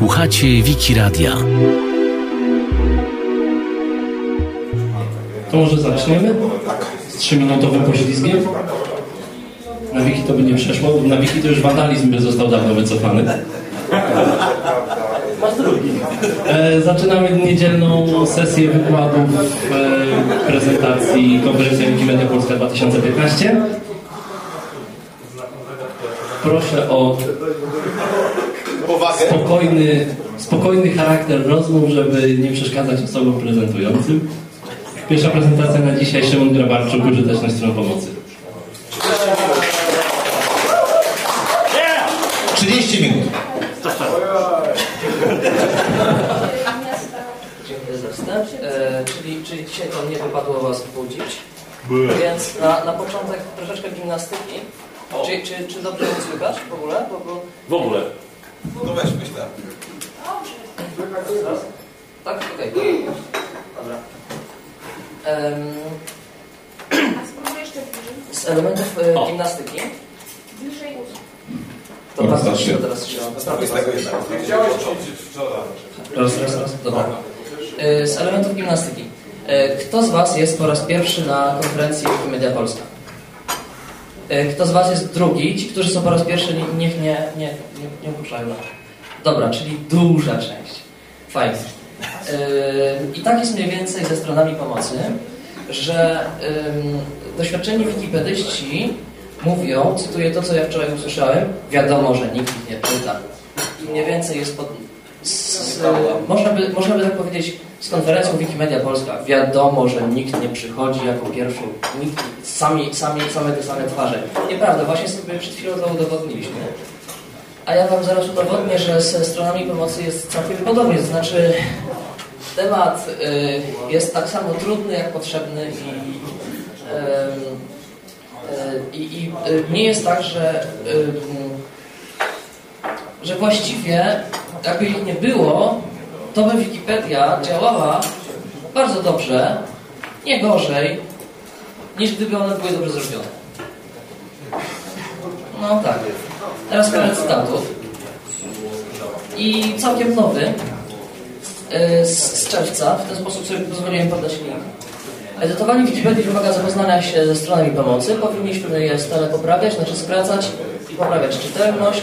Słuchacie Wiki Radia. To może zaczniemy z trzyminutowym poślizgiem. Na wiki to by nie przeszło, bo na wiki to już wandalizm by został dawno wycofany. Masz drugi. E, zaczynamy niedzielną sesję wykładów e, prezentacji konferencji Wikimedia Polska 2015. Proszę o spokojny, spokojny charakter rozmów, żeby nie przeszkadzać osobom prezentującym. Pierwsza prezentacja na dzisiaj Szymon Grabarczuk, użyteczność stron pomocy. 30 minut. Dziękuję za wstęp. E, czyli, czyli dzisiaj to nie wypadło Was budzić. Więc na, na początek troszeczkę gimnastyki. Czy, czy, czy dobrze mnie słychać w ogóle? Bo, bo... W ogóle. No weź myślę. Raz? Tak? Okej. Dobra. Em, A spróbuj jeszcze bliżej. z elementów e, gimnastyki. Bliżej ust. To Dobra, bardzo się teraz. Raz, raz, raz. Dobra. E, Z elementów gimnastyki. E, Kto z Was jest po raz pierwszy na konferencji Wikimedia Polska? Kto z Was jest drugi? Ci, którzy są po raz pierwszy, nie- niech nie, nie, nie, nie opuszczają. Dobra, czyli duża część. Fajnie. I tak jest mniej więcej ze stronami pomocy, że doświadczeni wikipedyści mówią, cytuję to, co ja wczoraj usłyszałem, wiadomo, że nikt nie czyta. I mniej więcej jest pod, z, można, by, można by tak powiedzieć z konferencją Wikimedia Polska. Wiadomo, że nikt nie przychodzi jako pierwszy, nikt, sami, sami, same te same twarze. Nieprawda, właśnie sobie przed chwilą to udowodniliśmy. A ja Wam zaraz udowodnię, że ze stronami pomocy jest całkiem podobnie. To znaczy, temat y, jest tak samo trudny, jak potrzebny i, i, y, nie jest tak, że, że właściwie jakby ich nie było, to by Wikipedia działała bardzo dobrze, nie gorzej, niż gdyby one były dobrze zrobione. No tak. Teraz parę cytatów. I całkiem nowy y, z, z czerwca. W ten sposób sobie pozwoliłem podać link. Edytowanie Wikipedii wymaga zapoznania się ze stronami pomocy. Powinniśmy je stale poprawiać, znaczy skracać i poprawiać czytelność.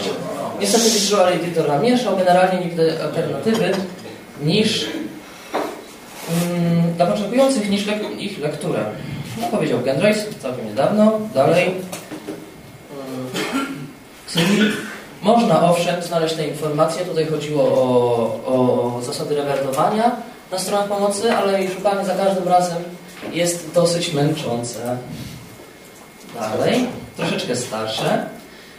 Niestety Visual Editor namieszał generalnie nigdy alternatywy niż mm, dla potrzebujących niż lek ich lekturę. No powiedział Gendrace całkiem niedawno. Dalej. Mm, można owszem znaleźć te informacje, tutaj chodziło o, o zasady rewertowania na stronach pomocy, ale jej szukanie za każdym razem jest dosyć męczące. Dalej, troszeczkę starsze.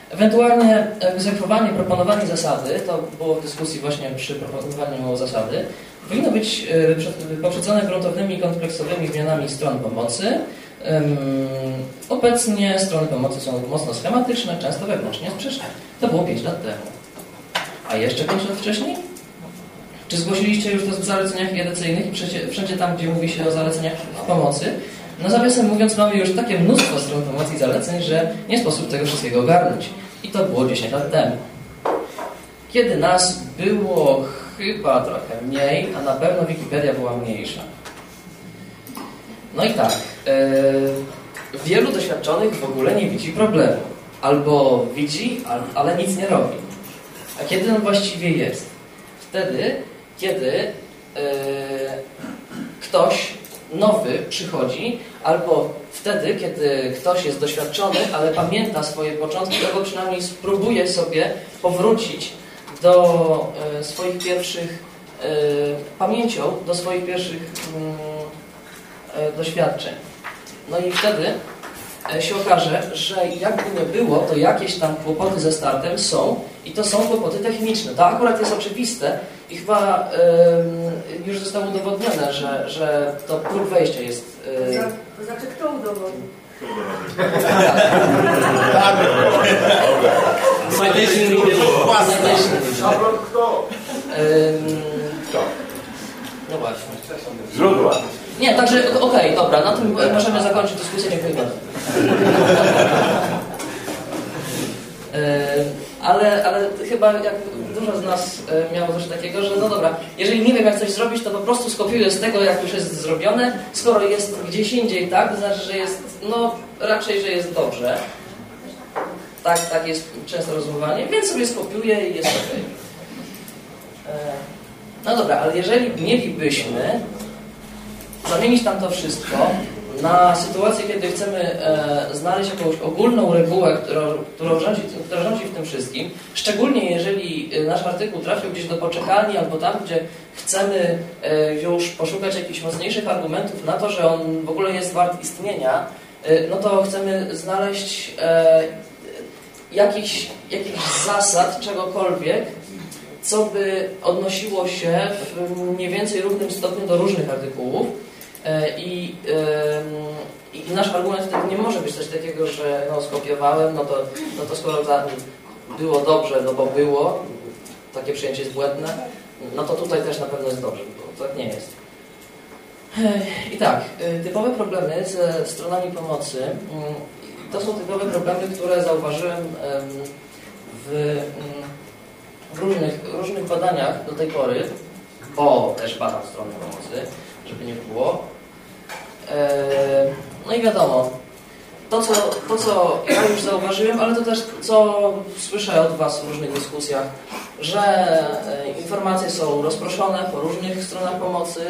Ewentualnie egzekwowanie, proponowanie zasady, to było w dyskusji właśnie przy proponowaniu zasady, powinno być e, przed- poprzedzone gruntownymi kompleksowymi zmianami stron pomocy. Obecnie strony pomocy są mocno schematyczne, często wewnętrznie sprzeczne. To było 5 lat temu. A jeszcze 5 lat wcześniej? Czy zgłosiliście już to w zaleceniach i wszędzie, wszędzie tam, gdzie mówi się o zaleceniach pomocy? No zawiasem mówiąc, mamy już takie mnóstwo stron pomocy i zaleceń, że nie sposób tego wszystkiego ogarnąć. I to było 10 lat temu. Kiedy nas było chyba trochę mniej, a na pewno Wikipedia była mniejsza. No i tak, yy, wielu doświadczonych w ogóle nie widzi problemu. Albo widzi, al- ale nic nie robi. A kiedy on właściwie jest? Wtedy, kiedy yy, ktoś nowy przychodzi, albo wtedy, kiedy ktoś jest doświadczony, ale pamięta swoje początki, albo przynajmniej spróbuje sobie powrócić do e, swoich pierwszych e, pamięcią, do swoich pierwszych mm, e, doświadczeń. No i wtedy e, się okaże, że jakby nie było, to jakieś tam kłopoty ze startem są i to są kłopoty techniczne. To akurat jest oczywiste i chyba em, już zostało udowodnione, że, że to próg wejścia jest e, Za- To znaczy, kto udowodnił? Needed. Citation needed. Em, No właśnie. Źródła. Nie, także okej, dobra, na tym e, możemy zakończyć dyskusję, dziękuję bardzo. E, Ale, ale chyba jak dużo z nas e, miało coś takiego, że no dobra, jeżeli nie wiem jak coś zrobić, to po prostu skopiuję z tego, jak już jest zrobione. Skoro jest gdzieś indziej tak, to znaczy, że jest, no raczej, że jest dobrze. Tak, tak jest często rozumowanie, więc sobie skopiuję i jest ok. No dobra, ale jeżeli mielibyśmy zamienić tam to wszystko na sytuację, kiedy chcemy e, znaleźć jakąś ogólną regułę, która, która, rządzi, rządzi w tym wszystkim, szczególnie jeżeli e, nasz artykuł trafił gdzieś do poczekalni albo tam, gdzie chcemy e, już poszukać jakichś mocniejszych argumentów na to, że on w ogóle jest wart istnienia, e, no to chcemy znaleźć e, jakichś, jakichś zasad, czegokolwiek, co by odnosiło się w mniej więcej równym stopniu do różnych artykułów. E, I, i nasz argument wtedy nie może być coś takiego, że no, skopiowałem, no to, no to skoro za, było dobrze, no bo było, takie przyjęcie jest błędne, no to tutaj też na pewno jest dobrze, bo tak nie jest. I tak, e, typowe problemy ze stronami pomocy mm, to są typowe problemy, które zauważyłem w, mm, w różnych, różnych badaniach do tej pory, bo też badam strony pomocy, żeby nie było. Eee, no i wiadomo, to co, to co ja już zauważyłem, ale to też co słyszę od Was w różnych dyskusjach, że e, informacje są rozproszone po różnych stronach pomocy,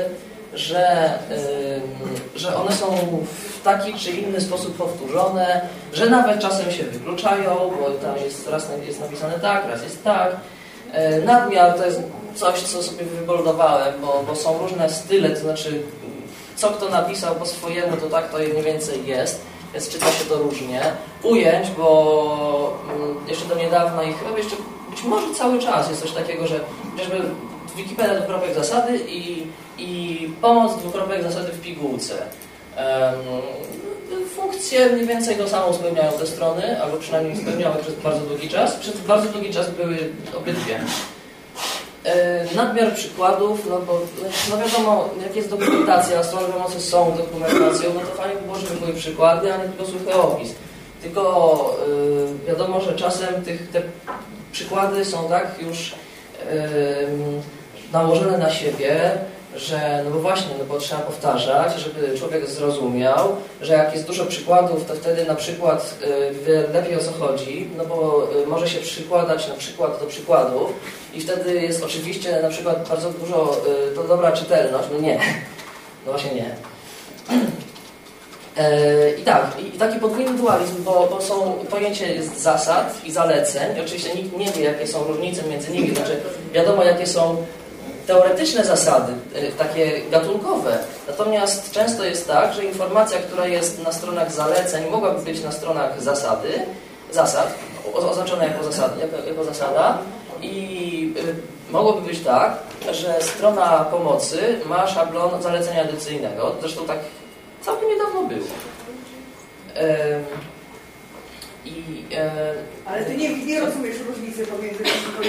że, że one są w taki czy inny sposób powtórzone, że nawet czasem się wykluczają, bo tam jest raz jest napisane tak, raz jest tak. E, nadmiar to jest coś, co sobie wyboldowałem, bo, bo są różne style, to znaczy co kto napisał po swojemu, to tak to mniej więcej jest, więc czyta się to różnie. Ujęć, bo mm, jeszcze do niedawna i chyba jeszcze być może cały czas jest coś takiego, że chociażby Wikipedia dwukropek zasady i, i pomoc dwukropek zasady w pigułce. Funkcje mniej więcej to samo spełniają te strony, albo przynajmniej spełniały przez bardzo długi czas. Przez bardzo długi czas były obydwie. E, nadmiar przykładów, no bo no wiadomo, jak jest dokumentacja, strony pomocy są dokumentacją, no to fajnie by było, żeby były przykłady, a nie tylko suchy opis. Tylko wiadomo, że czasem tych, te przykłady są tak już nałożone na siebie, że no bo właśnie, no bo trzeba powtarzać, żeby człowiek zrozumiał, że jak jest dużo przykładów, to wtedy na przykład y, wie lepiej o co chodzi, no bo y, może się przykładać na przykład do przykładów i wtedy jest oczywiście na przykład bardzo dużo, y, to dobra czytelność, no nie, no właśnie nie. E, I tak, i taki podwójny dualizm, bo, bo są pojęcie jest zasad i zaleceń. I oczywiście nikt nie wie, jakie są różnice między nimi. Znaczy, wiadomo, jakie są teoretyczne zasady, y, takie gatunkowe. Natomiast często jest tak, że informacja, która jest na stronach zaleceń, mogłaby być na stronach zasady, zasad, oznaczona jako, zasad, jako, jako zasada i y, mogłoby być tak, że strona pomocy ma szablon zalecenia edycyjnego. Zresztą tak całkiem niedawno było. I, e... Ale ty nie, nie rozumiesz różnicy pomiędzy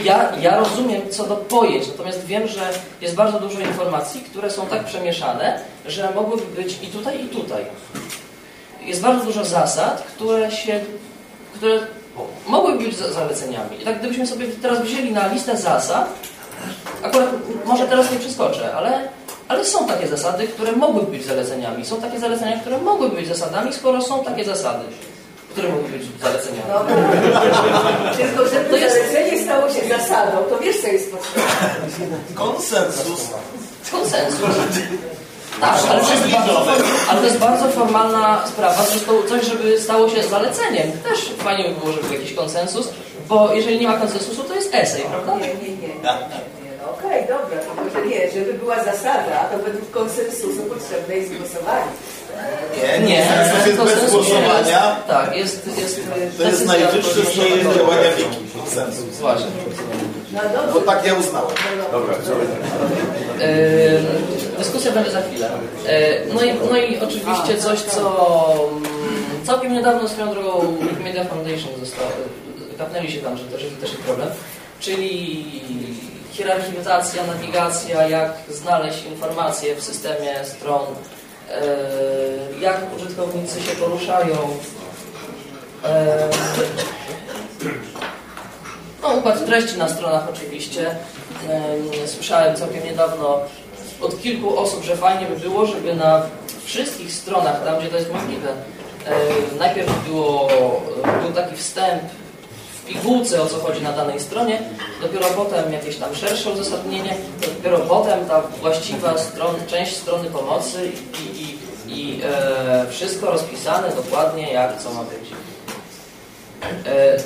ja, ja rozumiem co do pojęć, natomiast wiem, że jest bardzo dużo informacji, które są tak przemieszane, że mogłyby być i tutaj, i tutaj. Jest bardzo dużo zasad, które się, które mogłyby być zaleceniami. I tak gdybyśmy sobie teraz wzięli na listę zasad, akurat może teraz nie przeskoczę, ale, ale są takie zasady, które mogłyby być zaleceniami. Są takie zalecenia, które mogłyby być zasadami, skoro są takie zasady które mogą być zaleceniami. No, tylko żeby to jest... zalecenie stało się zasadą, to wiesz co jest potrzebne? Konsensus. Konsensus. Tak, ale to, jest bardzo, ale to jest bardzo formalna sprawa. Zresztą coś, żeby stało się zaleceniem. Też fajnie by było, żeby był jakiś konsensus, bo jeżeli nie ma konsensusu, to jest esej, prawda? Nie, nie, nie. nie, nie. No, Okej, okay, dobra, tylko że nie, żeby była zasada, to według konsensusu potrzebne jest głosowanie. Nie, nie. Konsensus jest bez głosowania. Tak, jest, jest To jest najwyższy stopień działania wiki. Konsensus. Właśnie. No Bo tak ja uznałem. Dobra, Yy, dyskusja będzie za chwilę. Yy, no, i, no i oczywiście coś, co mm, całkiem niedawno swoją drogą Media Foundation zostało, kapnęli się tam, że też, też jest problem, czyli hierarchizacja, nawigacja, jak znaleźć informacje w systemie stron E, jak użytkownicy się poruszają. E, No, układ treści na stronach oczywiście. Em, Słyszałem całkiem niedawno od kilku osób, że fajnie by było, żeby na wszystkich stronach, tam gdzie to jest możliwe, najpierw było, był taki wstęp pigułce, o co chodzi na danej stronie, dopiero potem jakieś tam szersze uzasadnienie, dopiero potem ta właściwa stron, część strony pomocy i, i, i e, wszystko rozpisane dokładnie, jak co ma być. E,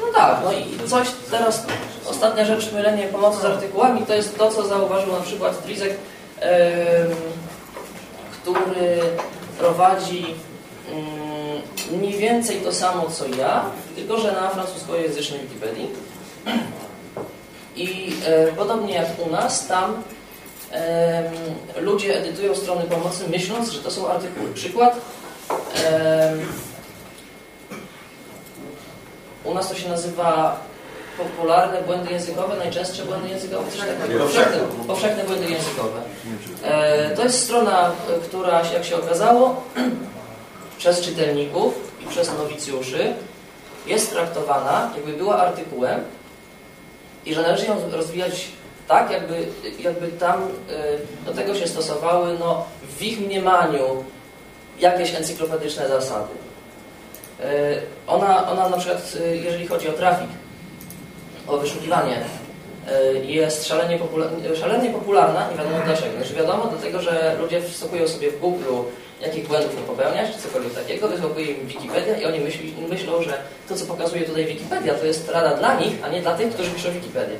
no tak, no i coś teraz, ostatnia rzecz, mylenie pomocy z artykułami, to jest to, co zauważył na przykład Drizek, em, który prowadzi mm, mniej więcej to samo, co ja, tylko że na francuskojęzycznej Wikipedii. I e, podobnie jak u nas, tam em, ludzie edytują strony pomocy, myśląc, że to są artykuły. Przykład. em, u nas to się nazywa popularne błędy językowe, najczęstsze błędy językowe, coś takiego. Powszechne, powszechne błędy językowe. E, to jest strona, e, która, jak się okazało, przez czytelników i przez nowicjuszy jest traktowana, jakby była artykułem i że należy ją rozwijać tak, jakby, jakby tam e, do tego się stosowały no, w ich mniemaniu jakieś encyklopedyczne zasady. E, Ona, ona na przykład, e, jeżeli chodzi o trafik, o wyszukiwanie, jest szalenie, popula- szalenie popularna, nie wiadomo dlaczego. Znaczy wiadomo dlatego, że ludzie wskakują sobie w Google, jakich błędów nie popełniać, czy cokolwiek takiego, wyskakuje im Wikipedia i oni myśli, myślą, że to, co pokazuje tutaj Wikipedia, to jest rada dla nich, a nie dla tych, którzy piszą Wikipedię.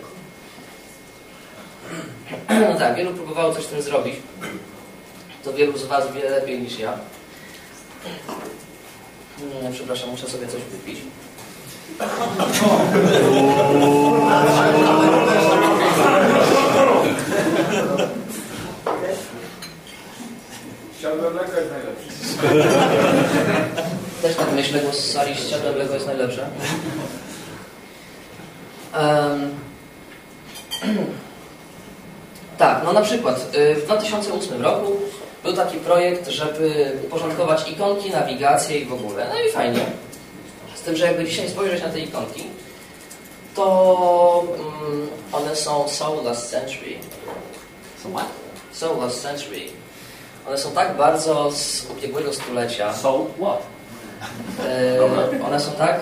No tak, wielu próbowało coś z tym zrobić. To wielu z Was wie lepiej niż ja. Mm, Przepraszam, muszę sobie coś wypić. Też tak myślę, bo z sali jest najlepsze. Em, tak, no na przykład y, w 2008 roku był taki projekt, żeby uporządkować ikonki, nawigację i w ogóle. No i fajnie. Z tym, że jakby dzisiaj spojrzeć na te ikonki, to mm, one są so last century. So what? So last century. One są tak bardzo z ubiegłego stulecia. So what? E, one są tak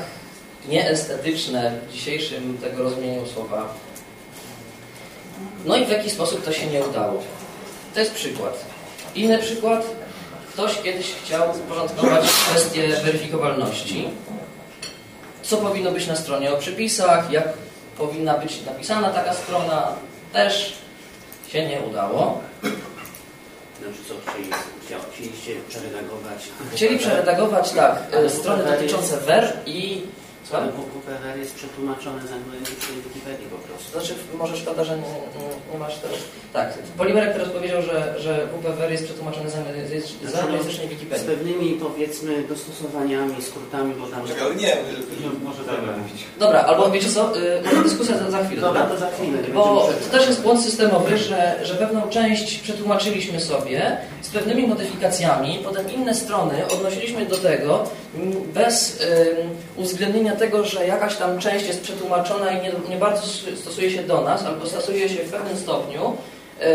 nieestetyczne w dzisiejszym tego rozumieniu słowa. No i w jaki sposób to się nie udało. To jest przykład. Inny przykład. Ktoś kiedyś chciał uporządkować kwestię weryfikowalności. Co powinno być na stronie o przypisach, jak powinna być napisana taka strona. Też się nie udało. Znaczy co, chcieli, chcieliście przeredagować? Chcieli przeredagować tak, e, strony dotyczące WER i... Co? Ale WPWR jest przetłumaczone z anglojęzycznej Wikipedii po prostu. Znaczy, może szkoda, że nie, nie, nie masz też. Tak, Polimerek teraz powiedział, że, że WPWR jest przetłumaczony z anglojęzycznej- z anglojęzycznej Z Wikipedii. pewnymi powiedzmy dostosowaniami, skrótami, bo tam... Czekaj, ale nie, Może tak mówić. Dobra, albo wiecie co, y, może dyskusja za, za chwilę. Dobra, to za chwilę. Bo to też jest błąd systemowy, że, że pewną część przetłumaczyliśmy sobie z pewnymi modyfikacjami, potem inne strony odnosiliśmy do tego bez ym, uwzględnienia tego, że jakaś tam część jest przetłumaczona i nie, nie bardzo stosuje się do nas, albo stosuje się w pewnym stopniu yy,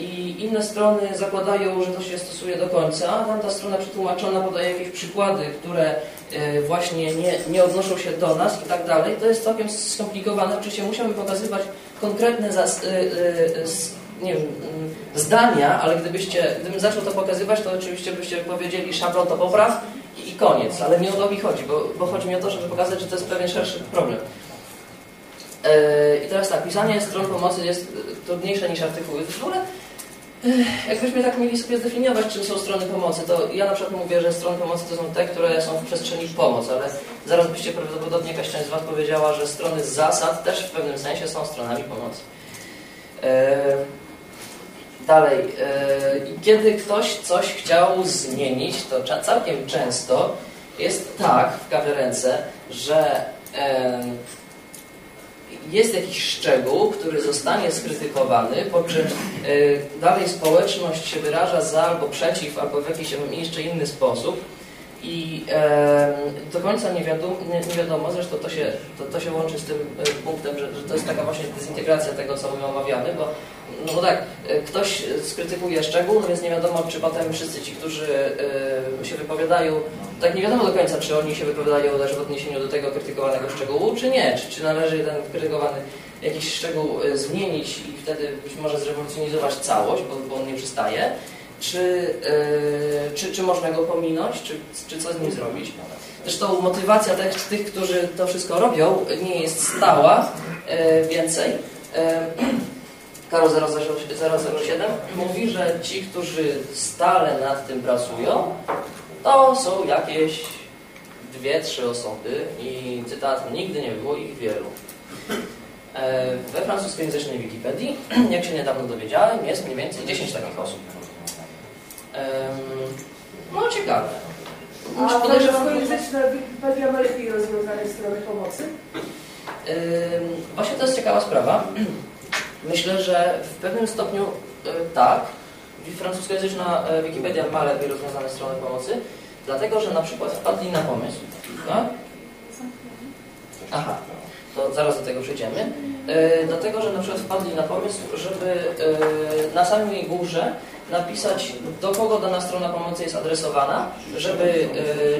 i inne strony zakładają, że to się stosuje do końca, tamta strona przetłumaczona podaje jakieś przykłady, które yy, właśnie nie, nie odnoszą się do nas i tak dalej. To jest całkiem skomplikowane. Oczywiście musiałbym pokazywać konkretne zas, s- nie wiem, zdania, ale gdybyście, gdybym zaczął to pokazywać, to oczywiście byście powiedzieli szablon to popraw i, koniec. Ale nie o to mi chodzi, bo, bo chodzi mi o to, żeby pokazać, że to jest pewien szerszy problem. Yy, I teraz tak, pisanie stron pomocy jest trudniejsze niż artykuły. W ogóle, yy, jakbyśmy tak mieli sobie zdefiniować, czym są strony pomocy, to ja na przykład mówię, że strony pomocy to są te, które są w przestrzeni pomoc, ale zaraz byście prawdopodobnie jakaś część z Was powiedziała, że strony zasad też w pewnym sensie są stronami pomocy. Dalej, i kiedy ktoś coś chciał zmienić, to całkiem często jest tak w kawiarence, że jest jakiś szczegół, który zostanie skrytykowany, po czym y, dalej społeczność się wyraża za albo przeciw, albo w jakiś jeszcze inny sposób. I do końca nie wiadomo, nie, wiadomo zresztą to się, to, to się łączy z tym e, punktem, że, że to jest taka właśnie dezintegracja tego, co my omawiamy, bo no bo tak, e, ktoś skrytykuje szczegół, no więc nie wiadomo, czy potem wszyscy ci, którzy e, się wypowiadają, tak nie wiadomo do końca, czy oni się wypowiadają też w odniesieniu do tego krytykowanego szczegółu, czy nie, czy, czy należy ten krytykowany jakiś szczegół e, zmienić i wtedy być może zrewolucjonizować całość, bo, bo on nie przystaje, czy, e, czy, czy można go pominąć, czy, czy co z nim zrobić. Zresztą motywacja tych, tych którzy to wszystko robią, nie jest stała e, więcej. E, Karol 007 mówi, że ci, którzy stale nad tym pracują, to są jakieś dwie, trzy osoby i cytat, nigdy nie było ich wielu. E, We francuskojęzycznej Wikipedii, jak się niedawno dowiedziałem, jest mniej więcej 10 takich osób. No ciekawe. A Podejrzewam, polskojęzyczna Wikipedia ma lepiej rozwiązane strony pomocy? Właśnie to jest ciekawa sprawa. Myślę, że w pewnym stopniu y, tak. Francuskojęzyczna e, Wikipedia ma lepiej rozwiązane strony pomocy, dlatego że na przykład wpadli na pomysł. Tak? Aha, to zaraz do tego przejdziemy. Y, Dlatego, że na przykład wpadli na pomysł, żeby na samej górze napisać, do kogo dana strona pomocy jest adresowana, żeby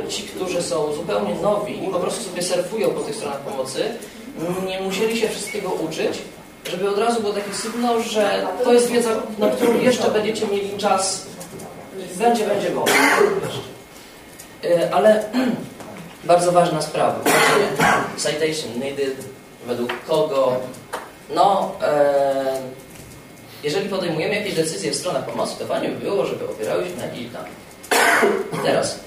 ci, którzy są zupełnie nowi i po prostu sobie surfują po tych stronach pomocy, nie musieli się wszystkiego uczyć, żeby od razu było taki sygnał, że to jest wiedza, na którą jeszcze będziecie mieli czas, będzie, będzie wolno. Y, Ale bardzo ważna sprawa, citation needed, według kogo, no, e, jeżeli podejmujemy jakieś decyzje w stronach pomocy, to fajnie by było, żeby opierały się na jakichś danych. Teraz,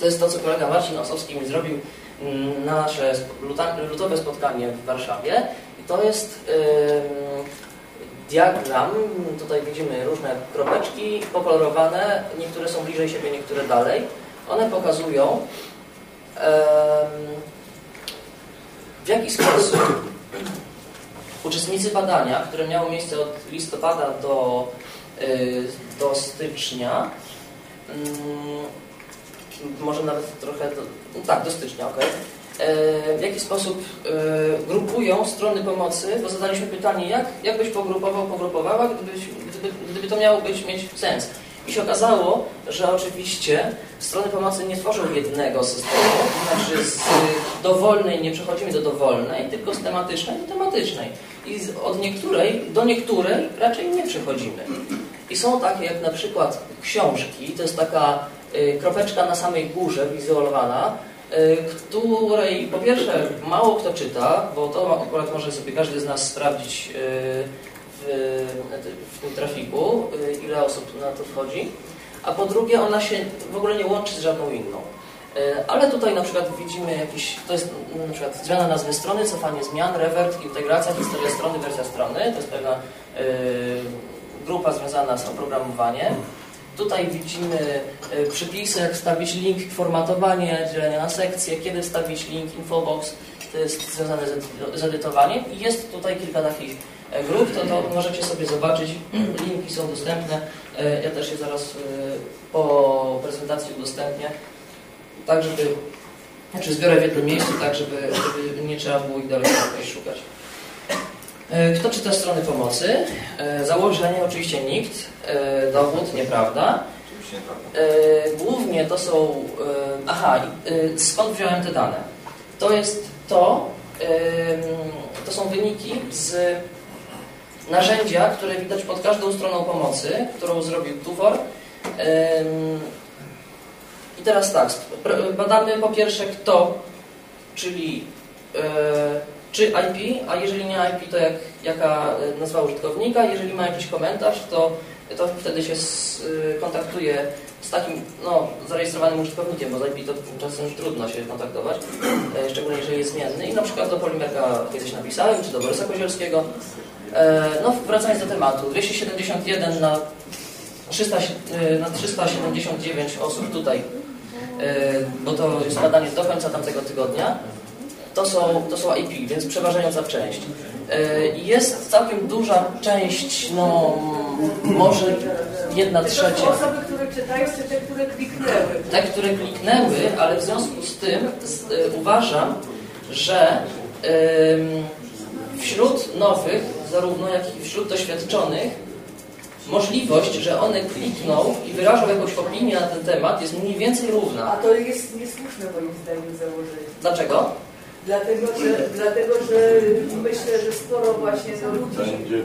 to jest to, co kolega Marcin Osowski mi zrobił mm, na nasze lutowe spotkanie w Warszawie. To jest diagram, tutaj widzimy różne kropeczki pokolorowane, niektóre są bliżej siebie, niektóre dalej. One pokazują w jaki sposób uczestnicy badania, które miało miejsce od listopada do, y, do stycznia, może nawet trochę, do, no tak, do stycznia, ok. W jaki sposób e, grupują strony pomocy, bo zadaliśmy pytanie, jak, jak byś pogrupował, pogrupowała, gdybyś, gdyby, gdyby to miało być, mieć sens. I się okazało, że oczywiście strony pomocy nie tworzą jednego systemu, to znaczy z dowolnej nie przechodzimy do dowolnej, tylko z tematycznej do tematycznej. I od niektórej do niektórej raczej nie przechodzimy. I są takie jak na przykład książki, to jest taka y, kropeczka na samej górze wizualizowana, y, której po pierwsze mało kto czyta, bo to akurat może sobie każdy z nas sprawdzić y, w, w tym trafiku, y, ile osób na to wchodzi, a po drugie ona się w ogóle nie łączy z żadną inną. Y, Ale tutaj na przykład widzimy jakiś, to jest na przykład zmiana nazwy strony, cofanie zmian, rewert, integracja, historia strony, wersja strony, to jest pewna y, grupa związana z oprogramowaniem. Tutaj widzimy y, przypisy, jak wstawić link, formatowanie, dzielenie na sekcje, kiedy wstawić link, infobox, to jest związane z, edy- z edytowaniem. I jest tutaj kilka takich e, grup, to, to możecie sobie zobaczyć, linki są dostępne, E, ja też je zaraz e, po prezentacji udostępnię, tak żeby, znaczy zbiorę w jednym miejscu, tak żeby, żeby nie trzeba było ich dalej szukać. E, Kto czyta strony pomocy? E, Założenie oczywiście nikt, e, dowód nieprawda. Głównie to są. Aha, skąd wziąłem te dane? To jest to, to są wyniki z narzędzia, które widać pod każdą stroną pomocy, którą zrobił Tuwor. Em, I teraz tak, badamy po pierwsze kto, czyli czy IP, a jeżeli nie IP, to jak, jaka e, nazwa użytkownika. Jeżeli ma jakiś komentarz, to, to wtedy się y, kontaktuje z takim no, zarejestrowanym użytkownikiem, bo z IP to czasem trudno się kontaktować, e, szczególnie jeżeli jest zmienny. I na przykład do Polimerka kiedyś napisałem, czy do Borysa Kozielskiego. E, No, wracając do tematu, 271 na, 300, y, na 379 osób tutaj, bo to jest badanie do końca tamtego tygodnia, to są, to są IP, więc przeważająca część. Y, Jest całkiem duża część, no może jedna To trzecia. są osoby, które czytają, czy te, które kliknęły? Te, które kliknęły, ale w związku z tym z, y, uważam, że wśród nowych, zarówno jak i wśród doświadczonych, możliwość, że one klikną i wyrażą jakąś opinię na ten temat jest mniej więcej A równa. to jest niesłuszne moim zdaniem założenie. Dlaczego? Dlatego, że, dlatego, że myślę, że sporo właśnie no, ludzi Będzie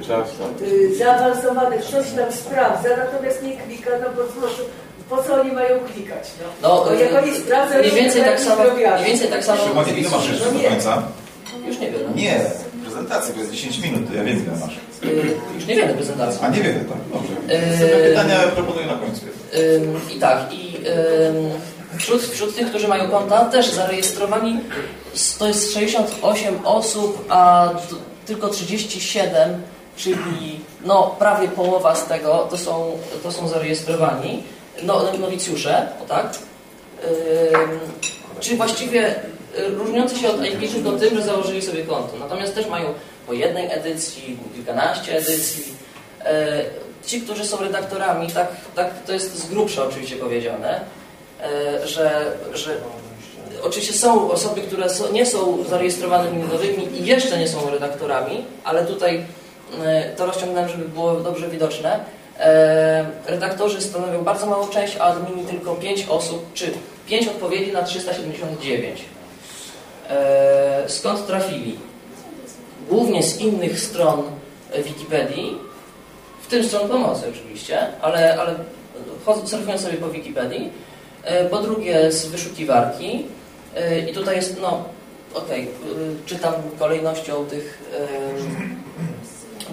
y, zaawansowanych coś tam sprawdza, natomiast nie klika, no bo po prostu, po co oni mają klikać? No, No, Bo jak oni sprawdzają, mniej więcej to tak samo, mniej więcej tak samo. Szymon, ile masz jeszcze No do nie. końca? Już niewiele. Nie, prezentacja to jest 10 minut, to ja wiem ile masz. Y, Już niewiele prezentacji. A nie wiem, tak, dobrze. Sobie pytania proponuję na końcu. Ym, I tak, i ym, wśród, wśród tych, którzy mają konta, też zarejestrowani to jest 68 osób, a tylko 37, czyli no, prawie połowa z tego to są, to są zarejestrowani no, nowicjusze, tak? Ym, czyli właściwie y, różniący się od IP tylko tym, że założyli sobie konto. Natomiast też mają po jednej edycji, kilkanaście edycji. E, Ci, którzy są redaktorami, tak, tak to jest z grubsza oczywiście powiedziane, że, że oczywiście są osoby, które nie są zarejestrowanymi nowymi i jeszcze nie są redaktorami, ale tutaj e, to rozciągnąłem, żeby było dobrze widoczne. E, Redaktorzy stanowią bardzo małą część, a admini tylko 5 osób, czy 5 odpowiedzi na 379. E, Skąd trafili? Głównie z innych stron e, Wikipedii, w tym stron pomocy oczywiście, ale, ale chodzę- surfując sobie po Wikipedii. E, Po drugie z wyszukiwarki. E, I tutaj jest, no, okej, y, czytam kolejnością tych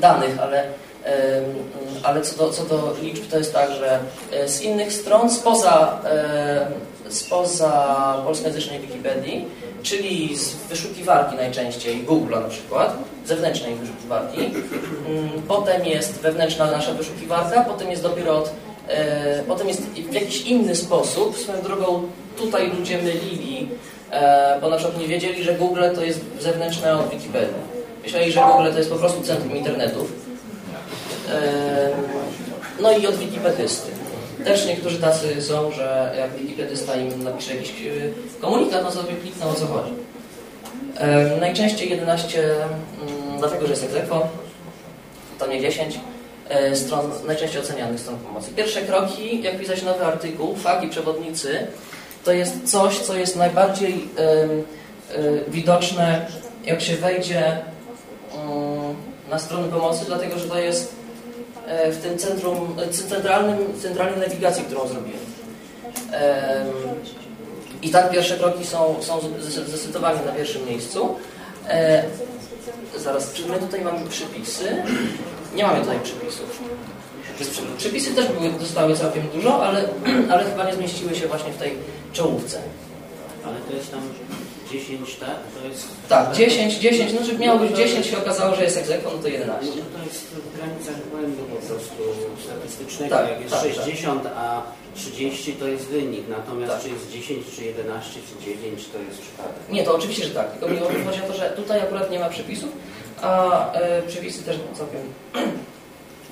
danych, ale, em, ale co, do, co do liczb to jest tak, że e, z innych stron, spoza, spoza polskojęzycznej Wikipedii, czyli z wyszukiwarki najczęściej, Google'a na przykład, zewnętrznej wyszukiwarki. Mm, Potem jest wewnętrzna nasza wyszukiwarka, potem jest dopiero od, e, potem jest w jakiś inny sposób. Swoją drogą tutaj ludzie mylili, e, bo na przykład nie wiedzieli, że Google to jest zewnętrzne od Wikipedii. Myśleli, że Google to jest po prostu centrum internetów. E, no i od wikipedysty. Też niektórzy tacy są, że jak wikipedysta im napisze jakiś e, komunikat, no sobie klikną o co chodzi. Najczęściej 11, mm, dlatego że jest egzekwo, to nie 10 e, stron najczęściej ocenianych stron pomocy. Pierwsze kroki, jak pisać nowy artykuł, faki, przewodnicy, to jest coś, co jest najbardziej em, e, widoczne, jak się wejdzie mm, na stronę pomocy, dlatego że to jest e, w tym centrum, e, centralnym, centralnej nawigacji, którą zrobiłem. Em, I tak pierwsze kroki są, są zde- zdecydowanie na pierwszym miejscu. E, zaraz, czy my tutaj mamy przypisy? Nie mamy tutaj przypisów. Przy- Przypisy też były, dostały całkiem dużo, ale, ale chyba nie zmieściły się właśnie w tej czołówce. Ale to jest tam 10, tak? To jest... Tak, 10, 10, no że miało być 10, się okazało, że jest egzekwo, no to 11. No to jest w granicach błędu po prostu statystycznego. Tak, Jak jest tak, 60, a 30 to jest wynik. Natomiast Tak. czy jest 10, czy 11, czy 9 to jest przypadek. Nie, to oczywiście, że tak. Tylko mi chodzi o to, że tutaj akurat nie ma przepisów, a e, przepisy też całkiem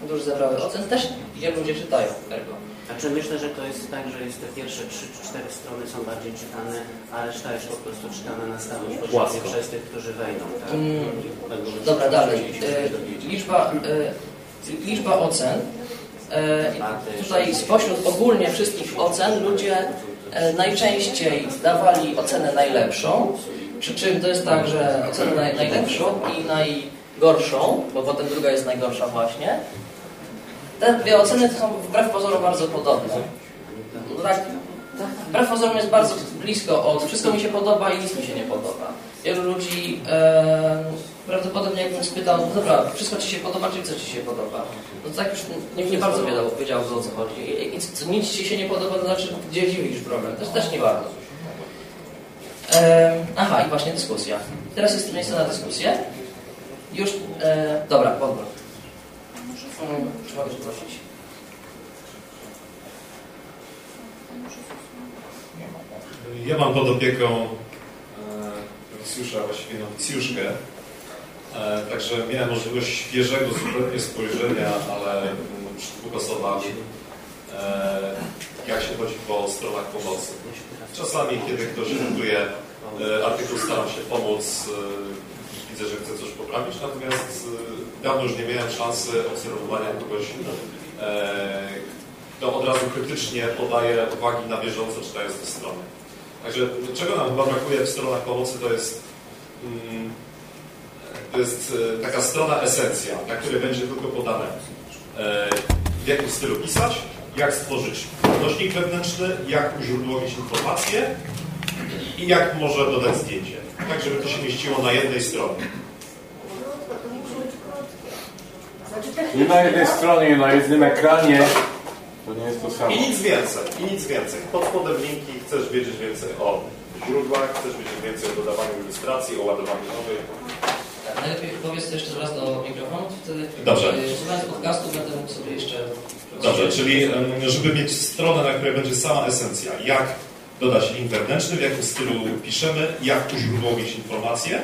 dużo zebrały ocen. Też gdzie ludzie czytają ergo. Znaczy myślę, że to jest tak, że jest te pierwsze 3 czy 4 strony są bardziej czytane, a reszta jest po prostu czytana na stałe przez tych, którzy wejdą. Tak? Mm, Dobra, dalej. E, dowiedzieć. liczba, e, liczba ocen. E, tutaj spośród ogólnie wszystkich ocen ludzie e, najczęściej dawali ocenę najlepszą, przy czym to jest tak, że ocenę naj, najlepszą i najgorszą, bo potem druga jest najgorsza właśnie. Te dwie oceny są wbrew pozorom bardzo podobne. No tak, wbrew pozorom jest bardzo blisko od wszystko mi się podoba i nic mi się nie podoba. Wielu ludzi e, prawdopodobnie jakbym spytał, no dobra, wszystko Ci się podoba, czyli co Ci się podoba? No to tak już nie, nie bardzo wiedział, wiedział o co chodzi. I, co, nic Ci się nie podoba, to znaczy gdzie widzisz problem? Też, też nie bardzo. E, aha, i właśnie dyskusja. Teraz jest miejsce na dyskusję. Już, e, dobra, podwrót. Mm, Czy mogę prosić? Ja mam pod opieką e, nowicjusza, właściwie nowicjuszkę, e, także miałem możliwość świeżego zupełnie spojrzenia, ale przed dwóch osobami. E, jak się chodzi po stronach pomocy. Czasami, kiedy ktoś dyktuje e, artykuł, staram się pomóc, e, widzę, że chce coś poprawić, natomiast e, dawno już nie miałem szansy obserwowania kogoś, kto od razu krytycznie podaje uwagi na bieżąco, czytając te strony. Także czego nam chyba brakuje w stronach pomocy, to jest mm, to jest taka strona esencja, na której będzie tylko podane w jakim stylu pisać, jak stworzyć odnośnik wewnętrzny, jak uźródłowić informacje i jak może dodać zdjęcie. Tak, żeby to się mieściło na jednej stronie. Nie na jednej stronie, na jednym ekranie. To nie jest to samo. I nic więcej, i nic więcej. Pod spodem linki, chcesz wiedzieć więcej o źródłach, chcesz wiedzieć więcej o dodawaniu ilustracji, o ładowaniu nowej. Tak, Najlepiej powiedz to jeszcze raz do mikrofonu, wtedy Dobrze. y, słuchając podcastu będę mógł sobie jeszcze... Dobrze, czyli żeby mieć stronę, na której będzie sama esencja, jak dodać link wewnętrzny, w jakim stylu piszemy, jak uźródłowić informacje.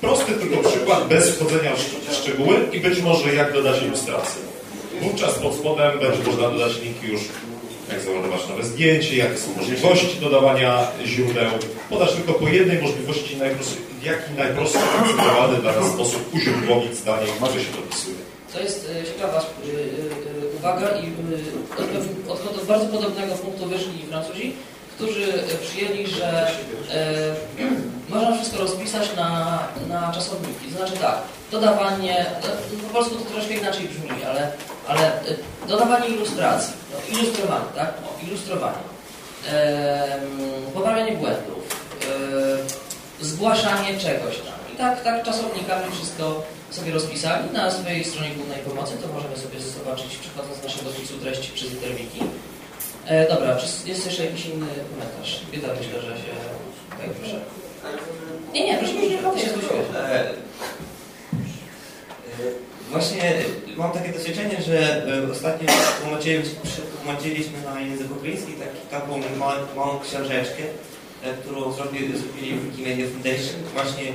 Prosty tylko przykład, bez wchodzenia w szcz- szczegóły i być może jak dodać ilustrację. Wówczas pod spodem będzie można dodać linki już, jak załadować nowe zdjęcie, jakie są możliwości dodawania źródeł. Podać tylko po jednej możliwości, najprostszy, w jaki najprostszy, akceptowalny dla nas sposób uźródłowić zdanie, które się dopisuje. To jest e, ciekawa e, e, uwaga i od, od, od bardzo podobnego punktu wyszli Francuzi, którzy przyjęli, że e, można wszystko rozpisać na, na czasowniki. Znaczy tak, dodawanie, no, po polsku to troszkę inaczej brzmi, ale, ale dodawanie ilustracji, no, ilustrowanie, tak? O, ilustrowanie. E, poprawianie błędów, e, zgłaszanie czegoś tam. I tak, tak czasownikami wszystko sobie rozpisali na swojej stronie głównej pomocy, to możemy sobie zobaczyć przechodząc z naszego spisu treści przez Interwiki. E, dobra, czy jest jeszcze jakiś inny komentarz? Witam, myślę, że się... Tak, proszę. Nie, nie, proszę, proszę, się zgłosiłeś. E, Właśnie mam takie doświadczenie, że e, ostatnio tłumaczyliśmy, tłumaczyliśmy na język ukraiński taką małą, książeczkę, którą zrobili, zrobili Wikimedia Foundation właśnie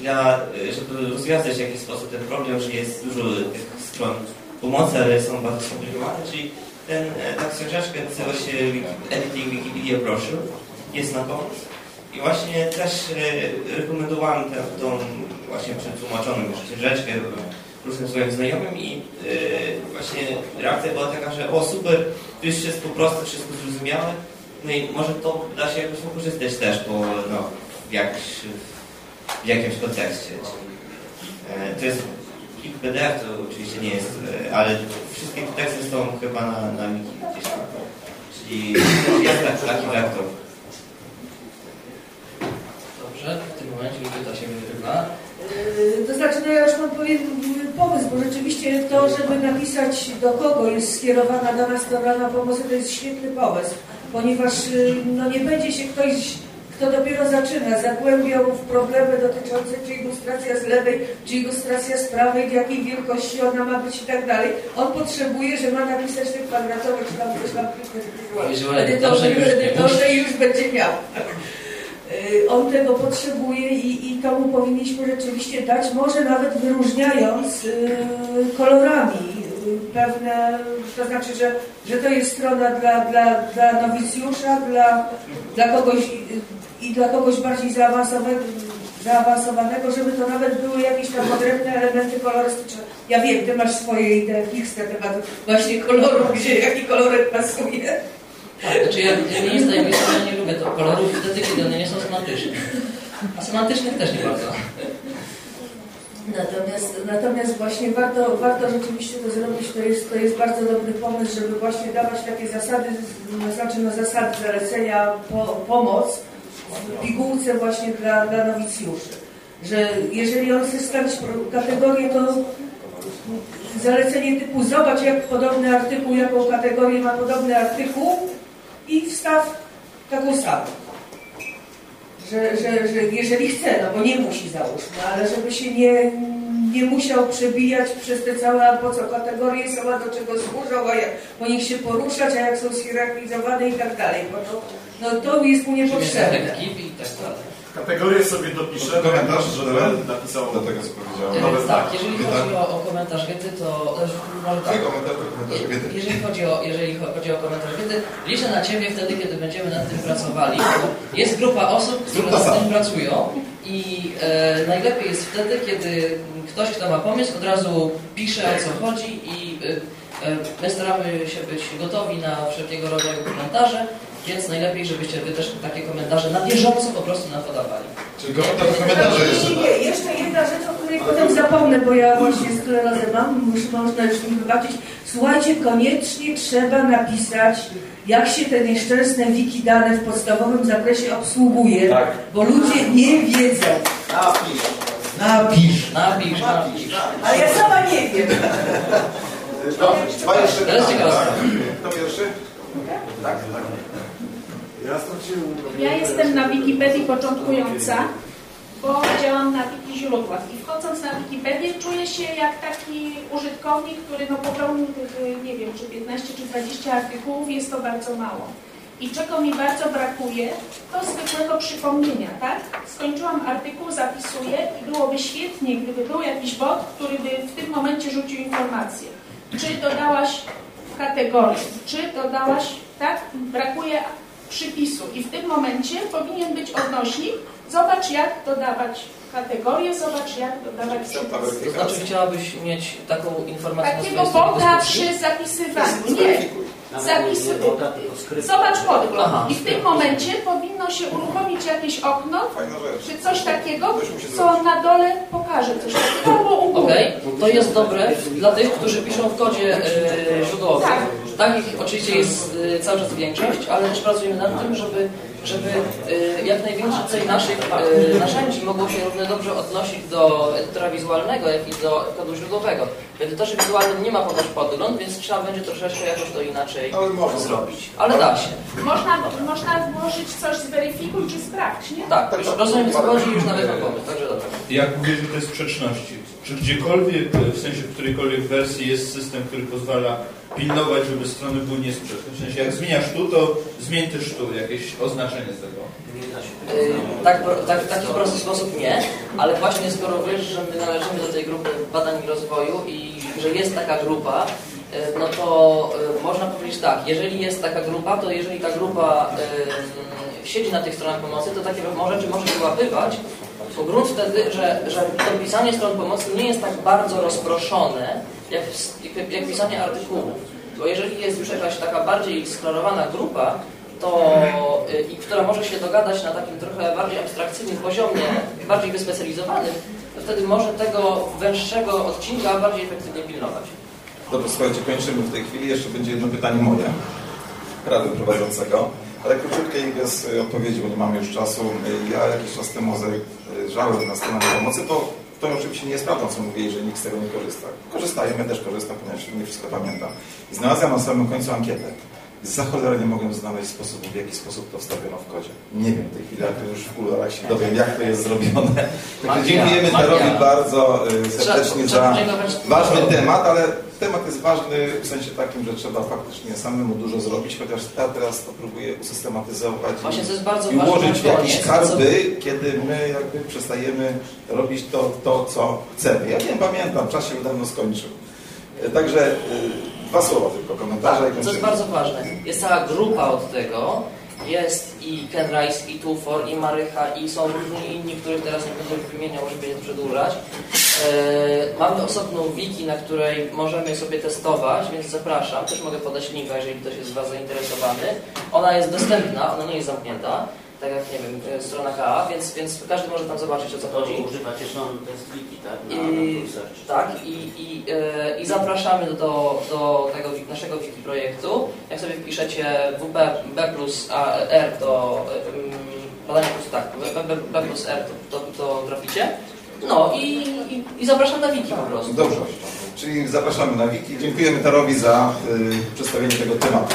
dla, e, żeby rozwiązać w jakiś sposób ten problem, że jest dużo tych stron pomocy, ale są bardzo skomplikowane, czyli ten, e, ta książeczka nazywa się Editing Wikipedia Brochure, jest na pomoc. I właśnie też e, rekomendowałem tę, tą właśnie przetłumaczoną już książeczkę różnym swoim znajomym i e, właśnie reakcja była taka, że o super, to jest wszystko proste, wszystko zrozumiałe, no i może to da się jakoś wykorzystać też, bo no, w, jakś, w jakimś kontekście. Czyli, e, to jest plik PDF, to oczywiście nie jest, e, ale wszystkie te teksty są chyba na, na wiki gdzieś tam. Czyli jest tak, taki wektor. Dobrze, w tym momencie pyta się wygrywa. Yy, To znaczy, no ja już mam pewien pomysł, bo rzeczywiście to, żeby napisać do kogo jest skierowana dana strona pomocy, to jest świetny pomysł, ponieważ yy, no, nie będzie się ktoś, kto dopiero zaczyna, zagłębiał w problemy dotyczące czy ilustracja z lewej, czy ilustracja z prawej, w jakiej wielkości ona ma być i tak dalej. On potrzebuje, że ma napisać te kwadratowe, czy tam coś tam Wizualnie, edytorze, edytorze i już będzie miał. Y, On tego potrzebuje i, i to mu powinniśmy rzeczywiście dać, może nawet wyróżniając y, kolorami y, pewne, to znaczy, że, że to jest strona dla, dla, dla nowicjusza, dla, dla kogoś i dla kogoś bardziej zaawansowanego, żeby to nawet były jakieś tam odrębne elementy kolorystyczne. Ja wiem, ty masz swoje idee fixe na temat właśnie koloru, gdzie jaki kolorek pasuje. Tak, znaczy ja, nie jest ja nie lubię to kolorów wtedy, kiedy one nie są semantyczne. A semantycznych też nie bardzo. Natomiast, natomiast właśnie warto, warto rzeczywiście to zrobić, to jest, to jest bardzo dobry pomysł, żeby właśnie dawać takie zasady, znaczy na zasady zalecenia po, pomoc w pigułce właśnie dla, dla nowicjuszy. Że jeżeli on chce stawić kategorię, to zalecenie typu zobacz jak podobny artykuł, jaką kategorię ma podobny artykuł i wstaw taką samą że, że, że jeżeli chce, no bo nie musi załóżmy, ale żeby się nie, nie musiał przebijać przez te całe, a po co kategorie są, a do czego służą, a jak po nich się poruszać, a jak są zhierarchizowane i tak dalej, bo to, no to jest mu niepotrzebne. tak. Kategorię sobie dopiszę. Komentarz, żeby napisał. do tego, co powiedziałem. Nowe tak, zdanie. jeżeli chodzi o, o komentarz wiedzy, to może tak. Nie komentarz, komentarz wiedzy. Jeżeli chodzi, o, jeżeli chodzi o komentarz wiedzy, liczę na Ciebie wtedy, kiedy będziemy nad tym pracowali. Jest grupa osób, które nad tym pracują i e, najlepiej jest wtedy, kiedy ktoś, kto ma pomysł, od razu pisze o co chodzi i e, e, my staramy się być gotowi na wszelkiego rodzaju komentarze, więc najlepiej, żebyście Wy też takie komentarze na bieżąco po prostu nam podawali. Czyli komentarz, komentarze jeszcze. Nie, nie, jeszcze jedna rzecz, o której potem zapomnę, bo ja właśnie sklerozę mam, muszę można już mi wybaczyć. Słuchajcie, koniecznie trzeba napisać, jak się te nieszczęsne wiki dane w podstawowym zakresie obsługuje, Tak. bo ludzie nie wiedzą. Napisz. Napisz. Napisz, napisz. Ale ja sama nie wiem. No, dwa jeszcze To tak? Pierwszy? Tak, tak. Ja jestem na Wikipedii początkująca, bo działam na wiki źródłach i wchodząc na Wikipedię czuję się jak taki użytkownik, który no popełnił tych, nie wiem, czy 15 czy 20 artykułów, jest to bardzo mało. I czego mi bardzo brakuje, to zwykłego przypomnienia, tak? Skończyłam artykuł, zapisuję i byłoby świetnie, gdyby był jakiś bot, który by w tym momencie rzucił informację. Czy dodałaś kategorię, czy dodałaś, tak? Brakuje przypisu i w tym momencie powinien być odnośnik. Zobacz jak dodawać kategorię, zobacz jak dodawać przypis. To znaczy chciałabyś mieć taką informację Takiego dyskusji? przy zapisywaniu. Nie. Nawet Zapis... nie bota, tylko skrypt. Zobacz podgląd. Aha. I w tym momencie powinno się uruchomić jakieś okno, czy coś takiego, co na dole pokaże coś takiego, albo u góry. Okej, to jest dobre dla tych, którzy piszą w kodzie e, źródłowym. Tak. Takich oczywiście jest e, cały czas większość, ale też pracujemy nad tym, żeby, żeby e, jak najwięcej naszych e, narzędzi mogło się równie dobrze odnosić do edytora wizualnego, jak i do kodu źródłowego. W edytorze wizualnym nie ma podać podgląd, więc trzeba będzie troszeczkę jakoś to inaczej Ale można zrobić. Ale da się. Można, można włożyć coś zweryfikuj czy sprawdź, nie? Tak, już rozumiem co chodzi i już nawet mam pomysł, także dobra. Jak mówię, że to jest sprzeczności. Czy gdziekolwiek, w sensie w którejkolwiek wersji jest system, który pozwala pilnować, żeby strony były niesprzeczne? W sensie jak zmieniasz tu, to zmień też tu jakieś oznaczenie z tego. Yy, tak, tak, w taki prosty sposób nie, ale właśnie skoro wiesz, że my należymy do tej grupy badań i rozwoju i że jest taka grupa, yy, no to yy, można powiedzieć tak, jeżeli jest taka grupa, to jeżeli ta grupa yy, siedzi na tych stronach pomocy, to takie rzeczy może wyłapywać, bo grunt wtedy, że, że to pisanie stron pomocy nie jest tak bardzo rozproszone, jak, jak, jak pisanie artykułów. Bo jeżeli jest już jakaś taka bardziej sklarowana grupa, to, y, i która może się dogadać na takim trochę bardziej abstrakcyjnym poziomie, bardziej wyspecjalizowanym, to wtedy może tego węższego odcinka bardziej efektywnie pilnować. Dobrze, słuchajcie, kończymy w tej chwili. Jeszcze będzie jedno pytanie moje, rady prowadzącego. Ale króciutkie bez y, odpowiedzi, bo nie mamy już czasu. Y, Ja jakiś czas temu zajrzałem na stronę pomocy, bo to oczywiście nie jest prawdą, co mówię, że nikt z tego nie korzysta. Korzystają, ja też korzystam, ponieważ nie wszystko pamiętam. I znalazłem na samym końcu ankietę. Za cholerę nie mogłem znaleźć sposobu, w jaki sposób to wstawiono w kodzie. Nie wiem w tej chwili, jak już w kuluarach się dowiem, jak to jest zrobione. Także dziękujemy. Darowi bardzo y, serdecznie za ważny temat, ale temat jest ważny w sensie takim, że trzeba faktycznie samemu dużo zrobić, chociaż ja teraz to próbuję usystematyzować Właśnie i, to i ułożyć jakieś karty, kiedy my jakby przestajemy robić to, to, co chcemy. Ja wiem, pamiętam, czas się dawno skończył. E, Także y, dwa słowa tylko, komentarze i Tak, co jest kończymy. bardzo ważne. Jest cała grupa od tego. Jest i Ken Rice, i Tufor, i Marycha, i są różni inni, których teraz nie będę wymieniał, żeby nie przedłużać. E, mamy osobną wiki, na której możemy sobie testować, więc zapraszam. Też mogę podać linka, jeżeli ktoś jest z Was zainteresowany. Ona jest dostępna, ona nie jest zamknięta, tak jak, nie wiem, e, strona KA, więc, więc każdy może tam zobaczyć, o co chodzi. Używacie stron test wiki, tak? Na, I, na tak, i, i, e, i zapraszamy do, do tego naszego wiki projektu. Jak sobie wpiszecie WP B plus A, R, to badanie po prostu tak, B, B, B plus R, to, to, to traficie. No i, i, i zapraszam na wiki po prostu. Dobrze, czyli zapraszamy na wiki. Dziękujemy Tarowi za y, przedstawienie tego tematu.